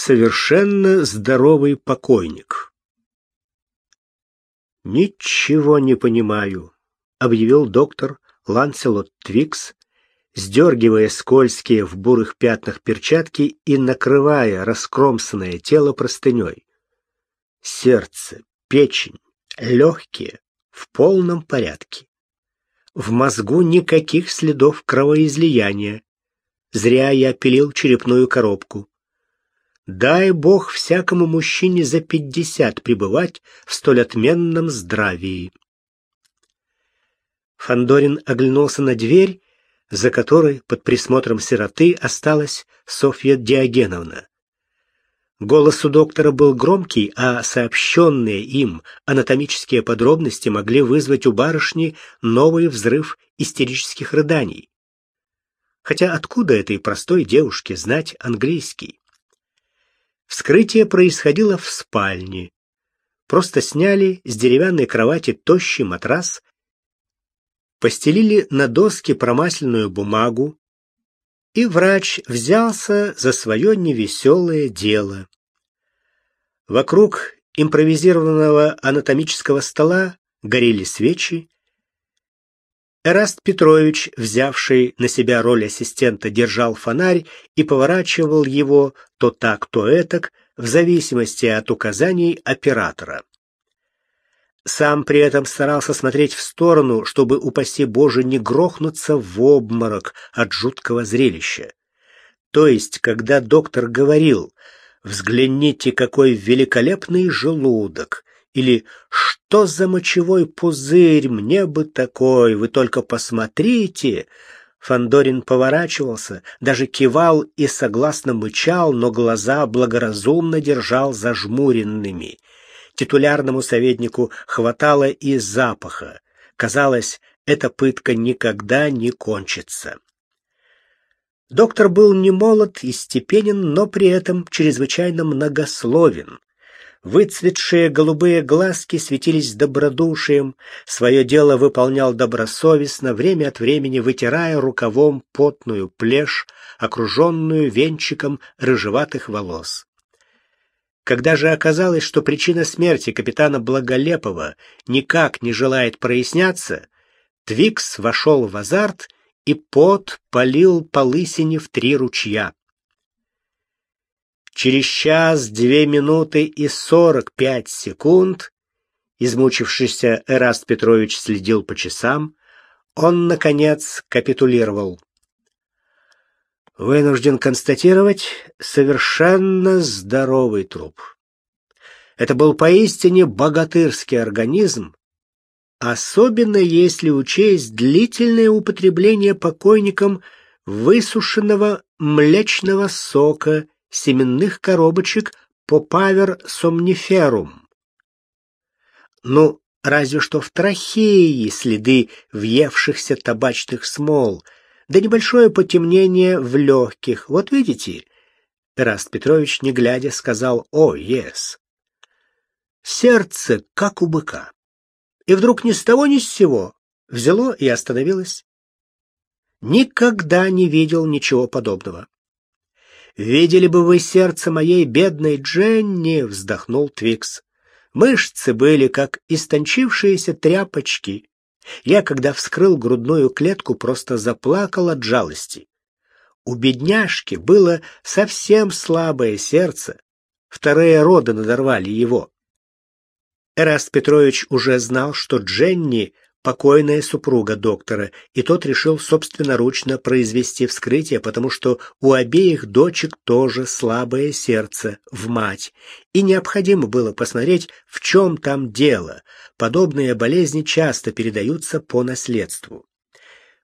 совершенно здоровый покойник. «Ничего не понимаю», — объявил доктор Ланселот Твикс, сдергивая скользкие в бурых пятнах перчатки и накрывая раскромсанное тело простыней. Сердце, печень, легкие в полном порядке. В мозгу никаких следов кровоизлияния. Зря я пилил черепную коробку. Дай бог всякому мужчине за пятьдесят пребывать в столь отменном здравии. Фандорин оглянулся на дверь, за которой под присмотром сироты осталась Софья Диогеновна. Голос у доктора был громкий, а сообщенные им анатомические подробности могли вызвать у барышни новый взрыв истерических рыданий. Хотя откуда этой простой девушке знать английский? Вскрытие происходило в спальне. Просто сняли с деревянной кровати тощий матрас, постелили на доске промасленную бумагу, и врач взялся за свое невеселое дело. Вокруг импровизированного анатомического стола горели свечи. Эраст Петрович, взявший на себя роль ассистента, держал фонарь и поворачивал его то так, то этак, в зависимости от указаний оператора. Сам при этом старался смотреть в сторону, чтобы, упаси Боже, не грохнуться в обморок от жуткого зрелища. То есть, когда доктор говорил «Взгляните, какой великолепный желудок!» Или «Что за мочевой пузырь? Мне бы такой! Вы только посмотрите!» Фандорин поворачивался, даже кивал и согласно мычал, но глаза благоразумно держал зажмуренными — Титулярному советнику хватало и запаха. Казалось, эта пытка никогда не кончится. Доктор был не молод и степенен, но при этом чрезвычайно многословен. Выцветшие голубые глазки светились добродушием, свое дело выполнял добросовестно, время от времени вытирая рукавом потную плешь, окруженную венчиком рыжеватых волос. Когда же оказалось, что причина смерти капитана Благолепова никак не желает проясняться, Твикс вошел в азарт и пот полил по лысине в три ручья. Через час, две минуты и сорок пять секунд, измучившийся Эраст Петрович следил по часам, он, наконец, капитулировал вынужден констатировать совершенно здоровый труп. Это был поистине богатырский организм, особенно если учесть длительное употребление покойником высушенного млечного сока семенных коробочек Попавер сомниферум. Ну, разве что в трахеи следы въевшихся табачных смол — да небольшое потемнение в легких. Вот видите?» Раст Петрович, не глядя, сказал «О, ес». Сердце, как у быка. И вдруг ни с того ни с сего взяло и остановилось. Никогда не видел ничего подобного. «Видели бы вы сердце моей бедной Дженни!» — вздохнул Твикс. Мышцы были, как истончившиеся тряпочки. Я, когда вскрыл грудную клетку, просто заплакал от жалости. У бедняжки было совсем слабое сердце. Вторые роды надорвали его. Эраст Петрович уже знал, что Дженни покойная супруга доктора, и тот решил собственноручно произвести вскрытие, потому что у обеих дочек тоже слабое сердце в мать, и необходимо было посмотреть, в чем там дело. Подобные болезни часто передаются по наследству.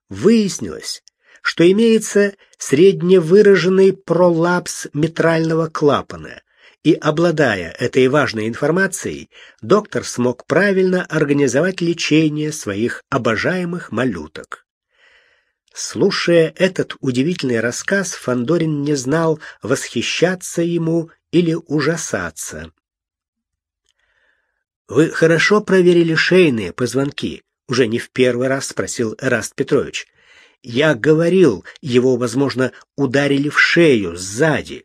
Выяснилось, что имеется средневыраженный пролапс митрального клапана, и, обладая этой важной информацией, доктор смог правильно организовать лечение своих обожаемых малюток. Слушая этот удивительный рассказ, Фандорин не знал, восхищаться ему или ужасаться. «Вы хорошо проверили шейные позвонки?» — уже не в первый раз спросил Эраст Петрович. «Я говорил, его, возможно, ударили в шею сзади».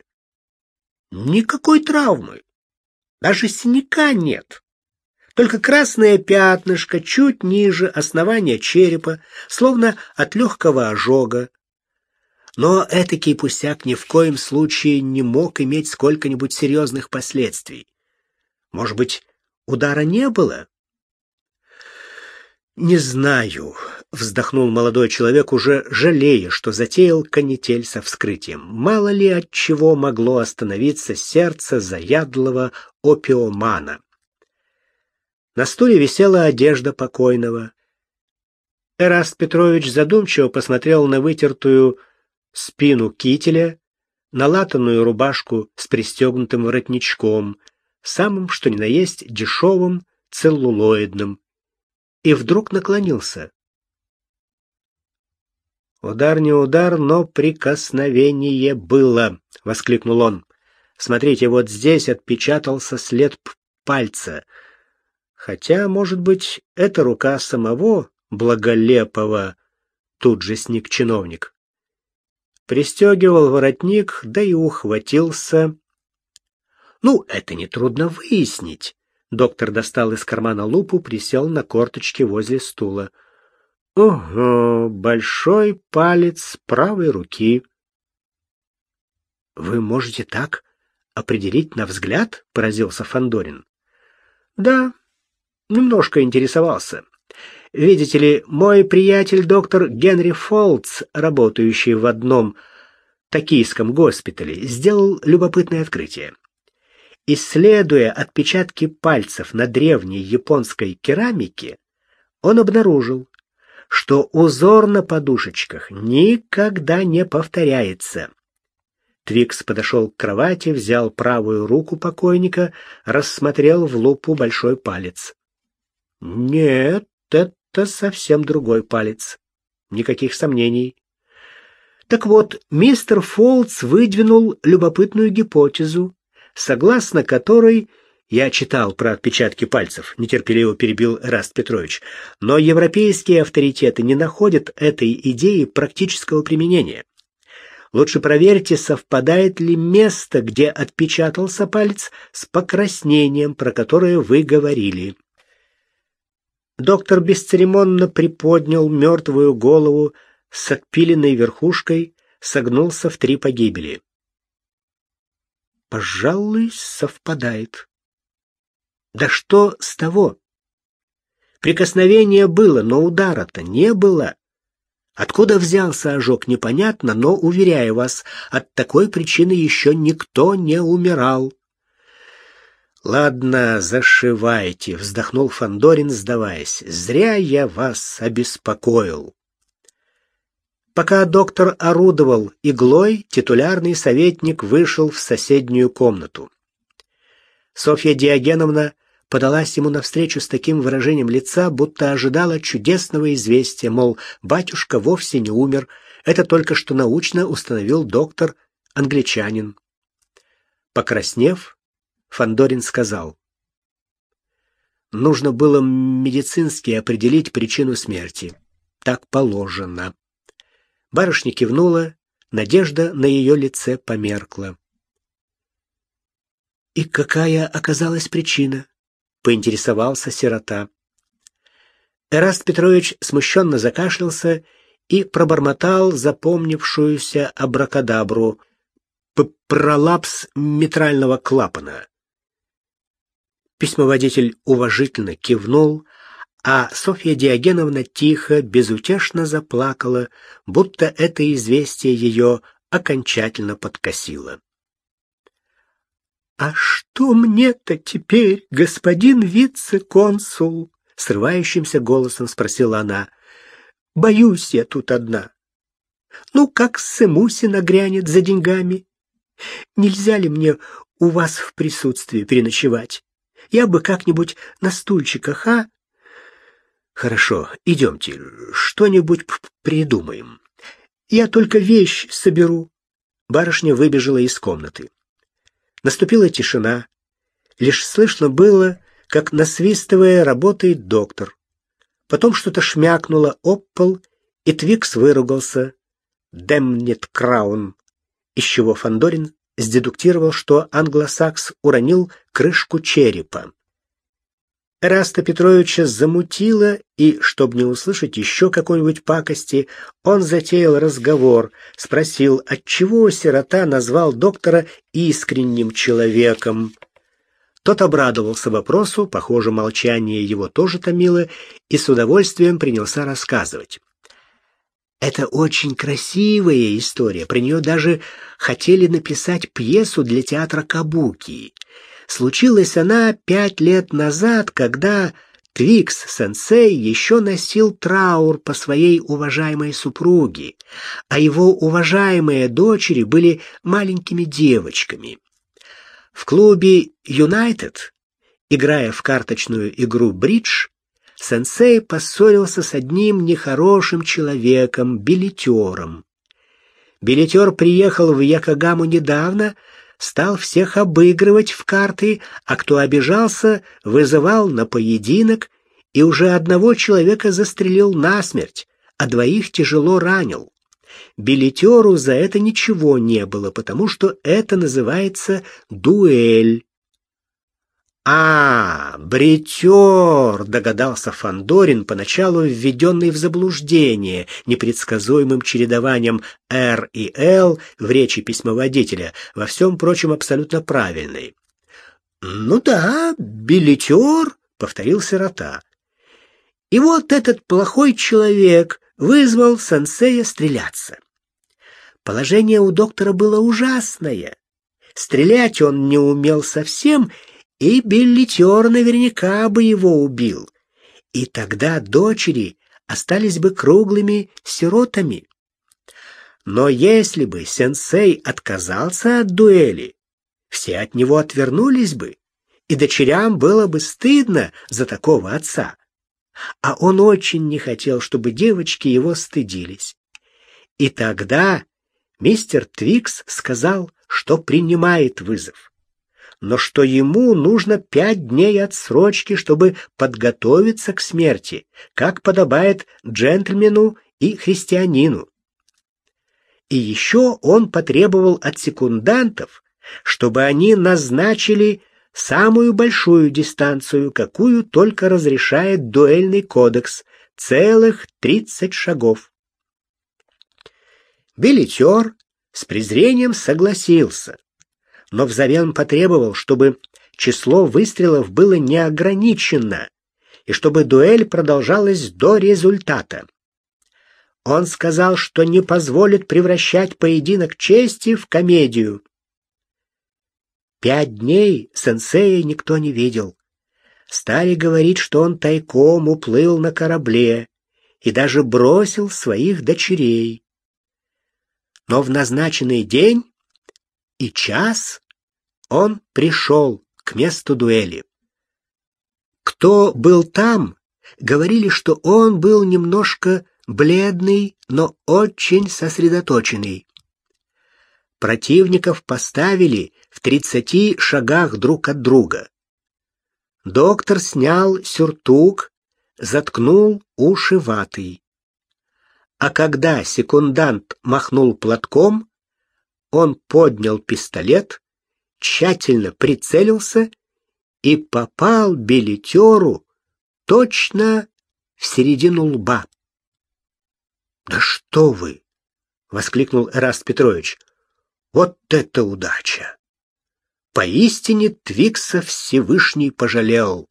Никакой травмы. Даже синяка нет. Только красное пятнышко чуть ниже основания черепа, словно от легкого ожога. Но этакий пустяк ни в коем случае не мог иметь сколько-нибудь серьезных последствий. Может быть, удара не было? Не знаю, вздохнул молодой человек, уже жалея, что затеял канитель со вскрытием. Мало ли от чего могло остановиться сердце заядлого опиомана. На стуле висела одежда покойного. Эраст Петрович задумчиво посмотрел на вытертую спину кителя, на латаную рубашку с пристегнутым воротничком, самым что ни на есть дешевым целлулоидным, и вдруг наклонился. «Удар не удар, но прикосновение было!» — воскликнул он. «Смотрите, вот здесь отпечатался след пальца. Хотя, может быть, это рука самого Благолепого?» Тут же сник чиновник. Пристегивал воротник, да и ухватился. «Ну, это нетрудно выяснить». Доктор достал из кармана лупу, присел на корточки возле стула. Ого, большой палец правой руки. Вы можете так определить на взгляд? поразился Фандорин. Да, немножко интересовался. Видите ли, мой приятель доктор Генри Фолтс, работающий в одном токийском госпитале, сделал любопытное открытие. Исследуя отпечатки пальцев на древней японской керамике, он обнаружил, что узор на подушечках никогда не повторяется. Твикс подошел к кровати, взял правую руку покойника, рассмотрел в лупу большой палец. Нет, это совсем другой палец. Никаких сомнений. Так вот, мистер Фолтс выдвинул любопытную гипотезу, согласно которой я читал про отпечатки пальцев, нетерпеливо перебил Раст Петрович. Но европейские авторитеты не находят этой идеи практического применения. Лучше проверьте, совпадает ли место, где отпечатался палец, с покраснением, про которое вы говорили. Доктор бесцеремонно приподнял мертвую голову с отпиленной верхушкой, согнулся в три погибели. Пожалуй, совпадает. Да что с того? Прикосновение было, но удара-то не было. Откуда взялся ожог, непонятно, но, уверяю вас, от такой причины еще никто не умирал. Ладно, зашивайте, вздохнул Фандорин, сдаваясь. Зря я вас обеспокоил. Пока доктор орудовал иглой, титулярный советник вышел в соседнюю комнату. Софья Диогеновна подалась ему навстречу с таким выражением лица, будто ожидала чудесного известия, мол, батюшка вовсе не умер, это только что научно установил доктор англичанин. Покраснев, Фандорин сказал: Нужно было медицински определить причину смерти. Так положено. Барышня кивнула, надежда на ее лице померкла. И какая оказалась причина? поинтересовался сирота. Эраст Петрович смущенно закашлялся и пробормотал запомнившуюся абракадабру пролапс митрального клапана. Письмоводитель уважительно кивнул, а Софья Диогеновна тихо, безутешно заплакала, будто это известие ее окончательно подкосило. А что мне-то теперь, господин вице-консул? срывающимся голосом спросила она. Боюсь я тут одна. Ну, как Сымуси нагрянет за деньгами? Нельзя ли мне у вас в присутствии переночевать? Я бы как-нибудь на стульчиках, а? Хорошо, идемте, что-нибудь придумаем. Я только вещь соберу. Барышня выбежала из комнаты. Наступила тишина. Лишь слышно было, как насвистывая работает доктор. Потом что-то шмякнуло об пол, и Твикс выругался. «Демнет краун!» Из чего Фандорин сдедуктировал, что англосакс уронил крышку черепа. Эраста Петровича замутило, и, чтобы не услышать еще какой-нибудь пакости, он затеял разговор, спросил, отчего сирота назвал доктора искренним человеком. Тот обрадовался вопросу, похоже, молчание его тоже томило, и с удовольствием принялся рассказывать. Это очень красивая история, про нее даже хотели написать пьесу для театра Кабуки. Случилась она пять лет назад, когда Твикс-сенсей еще носил траур по своей уважаемой супруге, а его уважаемые дочери были маленькими девочками. В клубе «Юнайтед», играя в карточную игру «Бридж», сенсей поссорился с одним нехорошим человеком, билетером. Билетер приехал в Якогаму недавно, стал всех обыгрывать в карты, а кто обижался, вызывал на поединок и уже одного человека застрелил насмерть, а двоих тяжело ранил. Билетеру за это ничего не было, потому что это называется дуэль. А, бритер, догадался Фандорин, поначалу введенный в заблуждение непредсказуемым чередованием «Р» и «Л» в речи письмоводителя, во всем прочем абсолютно правильный. «Ну да, билетер», — повторил сирота. И вот этот плохой человек вызвал сенсея стреляться. Положение у доктора было ужасное. Стрелять он не умел совсем и биллитер наверняка бы его убил. И тогда дочери остались бы круглыми сиротами. Но если бы сенсей отказался от дуэли, все от него отвернулись бы, и дочерям было бы стыдно за такого отца. А он очень не хотел, чтобы девочки его стыдились. И тогда мистер Твикс сказал, что принимает вызов но что ему нужно пять дней отсрочки, чтобы подготовиться к смерти, как подобает джентльмену и христианину. И еще он потребовал от секундантов, чтобы они назначили самую большую дистанцию, какую только разрешает дуэльный кодекс, целых тридцать шагов. Билетер с презрением согласился но взамен потребовал, чтобы число выстрелов было неограничено и чтобы дуэль продолжалась до результата. Он сказал, что не позволит превращать поединок чести в комедию. Пять дней сенсея никто не видел. Стали говорить, что он тайком уплыл на корабле и даже бросил своих дочерей. Но в назначенный день и час он пришел к месту дуэли. Кто был там, говорили, что он был немножко бледный, но очень сосредоточенный. Противников поставили в тридцати шагах друг от друга. Доктор снял сюртук, заткнул уши ватой. А когда секундант махнул платком, он поднял пистолет, тщательно прицелился и попал билетеру точно в середину лба. «Да что вы!» — воскликнул Эраст Петрович. «Вот это удача! Поистине Твикса Всевышний пожалел!»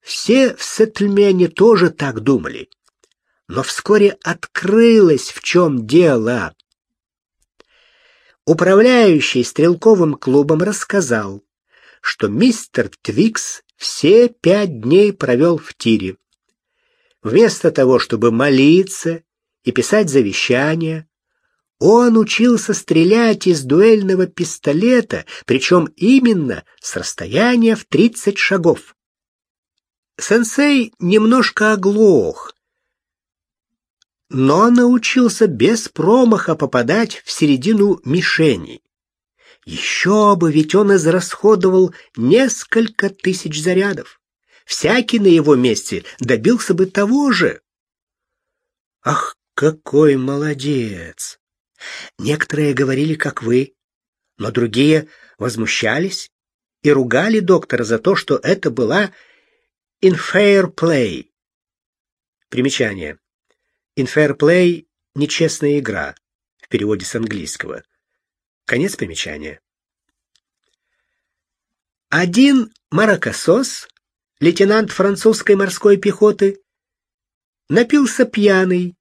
Все в Сеттельмене тоже так думали, но вскоре открылось, в чем дело. Управляющий стрелковым клубом рассказал, что мистер Твикс все пять дней провел в тире. Вместо того, чтобы молиться и писать завещания, он учился стрелять из дуэльного пистолета, причем именно с расстояния в 30 шагов. Сенсей немножко оглох но научился без промаха попадать в середину мишени. Еще бы, ведь он израсходовал несколько тысяч зарядов. Всякий на его месте добился бы того же. Ах, какой молодец! Некоторые говорили, как вы, но другие возмущались и ругали доктора за то, что это была in fair. Примечание. Play – нечестная игра в переводе с английского. Конец примечания. Один маракасос, лейтенант французской морской пехоты, напился пьяный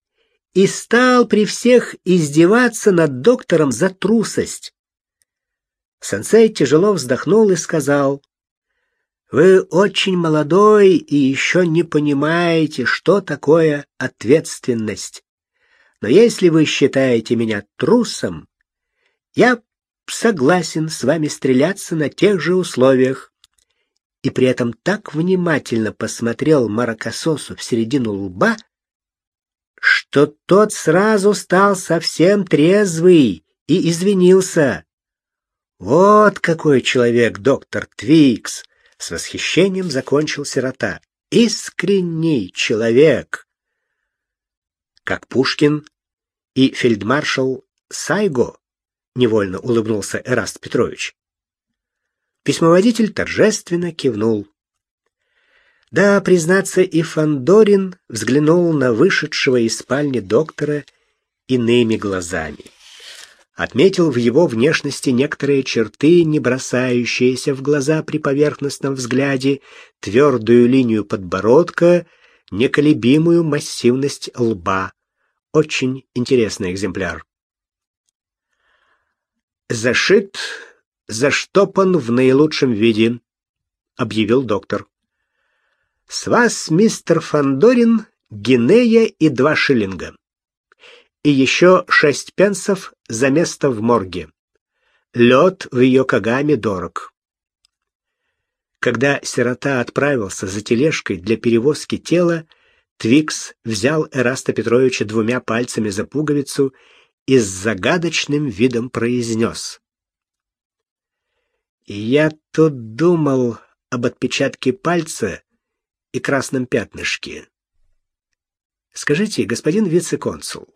и стал при всех издеваться над доктором за трусость. Сенсей тяжело вздохнул и сказал, «Вы очень молодой и еще не понимаете, что такое ответственность. Но если вы считаете меня трусом, я согласен с вами стреляться на тех же условиях». И при этом так внимательно посмотрел Маракасосу в середину лба, что тот сразу стал совсем трезвый и извинился. Вот какой человек доктор Твикс, с восхищением закончил сирота. Искренний человек. Как Пушкин и фельдмаршал Сайго, невольно улыбнулся Эраст Петрович. Письмоводитель торжественно кивнул. Да, признаться, и Фандорин взглянул на вышедшего из спальни доктора иными глазами. Отметил в его внешности некоторые черты, не бросающиеся в глаза при поверхностном взгляде, твердую линию подбородка, неколебимую массивность лба. Очень интересный экземпляр. «Зашит, заштопан в наилучшем виде», — объявил доктор. С вас, мистер Фандорин, гинея и два шиллинга. И еще шесть пенсов за место в морге. Лед в ее кагаме дорог. Когда сирота отправился за тележкой для перевозки тела, Твикс взял Эраста Петровича двумя пальцами за пуговицу и с загадочным видом произнес. «Я тут думал об отпечатке пальца, и красном пятнышке. Скажите, господин вице-консул,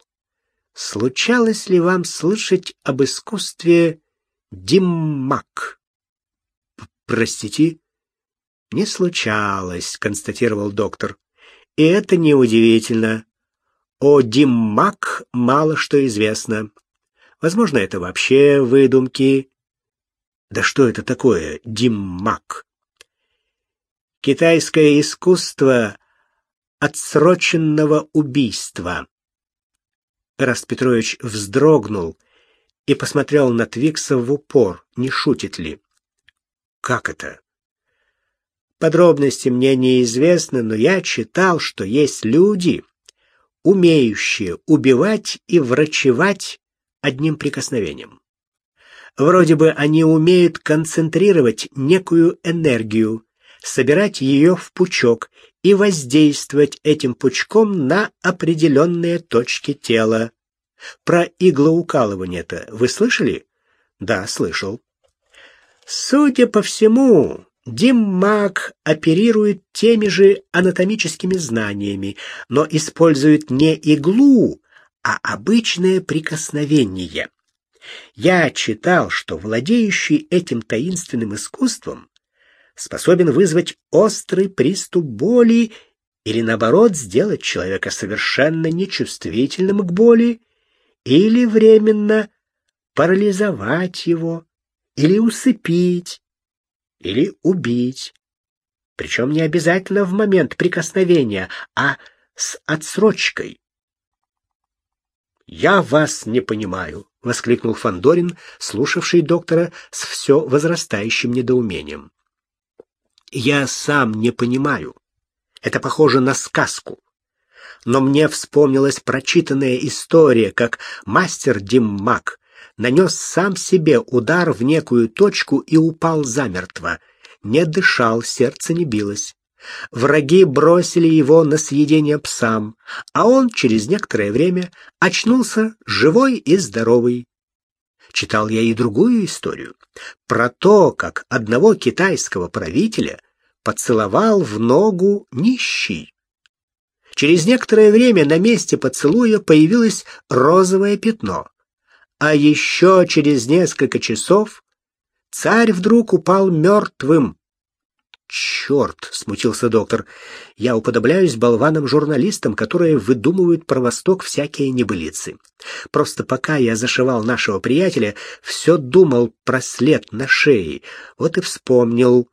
случалось ли вам слышать об искусстве диммак? Простите? Не случалось, констатировал доктор. И это неудивительно. О диммак мало что известно. Возможно, это вообще выдумки. Да что это такое диммак? Китайское искусство отсроченного убийства. Раст Петрович вздрогнул и посмотрел на Твикса в упор, не шутит ли. Как это? Подробности мне неизвестны, но я читал, что есть люди, умеющие убивать и врачевать одним прикосновением. Вроде бы они умеют концентрировать некую энергию, собирать ее в пучок и воздействовать этим пучком на определенные точки тела. Про иглоукалывание-то вы слышали? Да, слышал. Судя по всему, Диммак оперирует теми же анатомическими знаниями, но использует не иглу, а обычное прикосновение. Я читал, что владеющий этим таинственным искусством способен вызвать острый приступ боли или, наоборот, сделать человека совершенно нечувствительным к боли, или временно парализовать его, или усыпить, или убить. Причем не обязательно в момент прикосновения, а с отсрочкой. «Я вас не понимаю», — воскликнул Фандорин, слушавший доктора с все возрастающим недоумением. Я сам не понимаю. Это похоже на сказку. Но мне вспомнилась прочитанная история, как мастер Диммак нанес сам себе удар в некую точку и упал замертво. Не дышал, сердце не билось. Враги бросили его на съедение псам, а он через некоторое время очнулся живой и здоровый. Читал я и другую историю про то, как одного китайского правителя поцеловал в ногу нищий. Через некоторое время на месте поцелуя появилось розовое пятно, А еще через несколько часов царь вдруг упал мертвым. «Черт!» — смутился доктор. «Я уподобляюсь болванам-журналистам, которые выдумывают про Восток всякие небылицы. Просто пока я зашивал нашего приятеля, все думал про след на шее. Вот и вспомнил».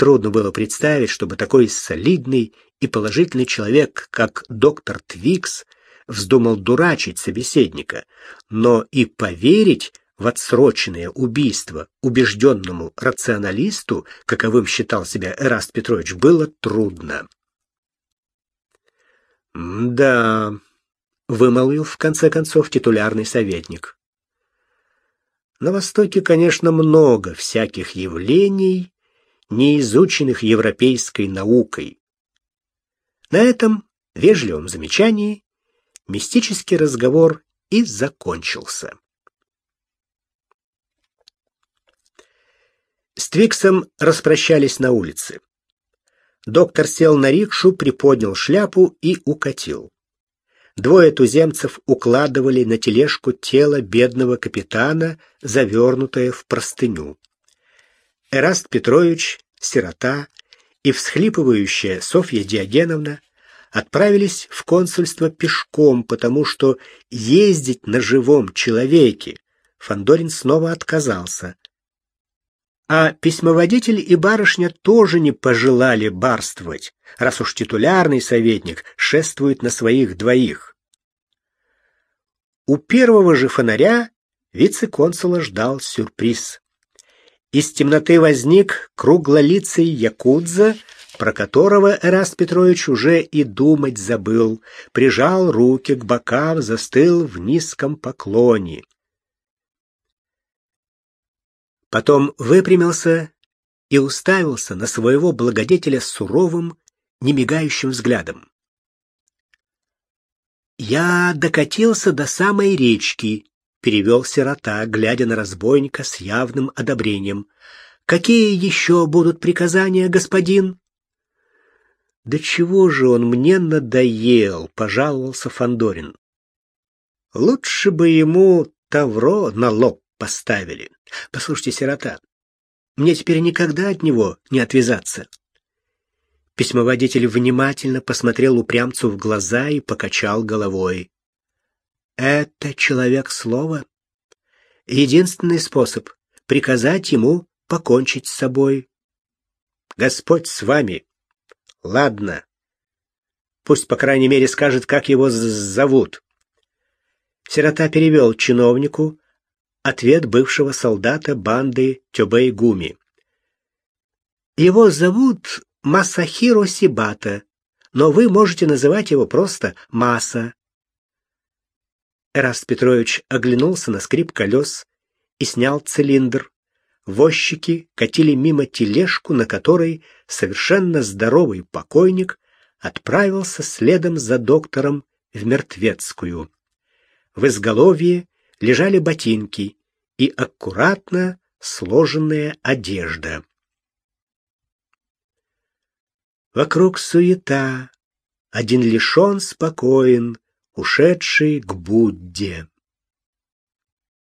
Трудно было представить, чтобы такой солидный и положительный человек, как доктор Твикс, вздумал дурачить собеседника, но и поверить в отсроченное убийство убежденному рационалисту, каковым считал себя Эраст Петрович, было трудно. «Да», — вымолвил в конце концов титулярный советник. «На Востоке, конечно, много всяких явлений, не изученных европейской наукой. На этом вежливом замечании мистический разговор и закончился. С Твиксом распрощались на улице. Доктор сел на рикшу, приподнял шляпу и укатил. Двое туземцев укладывали на тележку тело бедного капитана, завернутое в простыню. Эраст Петрович, сирота и всхлипывающая Софья Диогеновна отправились в консульство пешком, потому что ездить на живом человеке Фандорин снова отказался – а письмоводитель и барышня тоже не пожелали барствовать, раз уж титулярный советник шествует на своих двоих. У первого же фонаря вице-консула ждал сюрприз. Из темноты возник круглолицый якудза, про которого Эраст Петрович уже и думать забыл, прижал руки к бокам, застыл в низком поклоне. Потом выпрямился и уставился на своего благодетеля суровым, немигающим взглядом. «Я докатился до самой речки», — перевел сирота, глядя на разбойника с явным одобрением. «Какие еще будут приказания, господин?» «Да чего же он мне надоел?» — пожаловался Фандорин. «Лучше бы ему тавро на лоб поставили. Послушайте, сирота, мне теперь никогда от него не отвязаться. Письмоводитель внимательно посмотрел упрямцу в глаза и покачал головой. Это человек слова. Единственный способ приказать ему покончить с собой. Господь с вами. Ладно. Пусть, по крайней мере, скажет, как его зовут. Сирота перевел чиновнику Ответ бывшего солдата банды Тёбэй-Гуми. Его зовут Масахиро Сибата, но вы можете называть его просто Маса. Эраст Петрович оглянулся на скрип колес и снял цилиндр. Возчики катили мимо тележку, на которой совершенно здоровый покойник отправился следом за доктором в Мертвецкую. В изголовье лежали ботинки и аккуратно сложенная одежда. Вокруг суета, один лишь он спокоен, ушедший к Будде.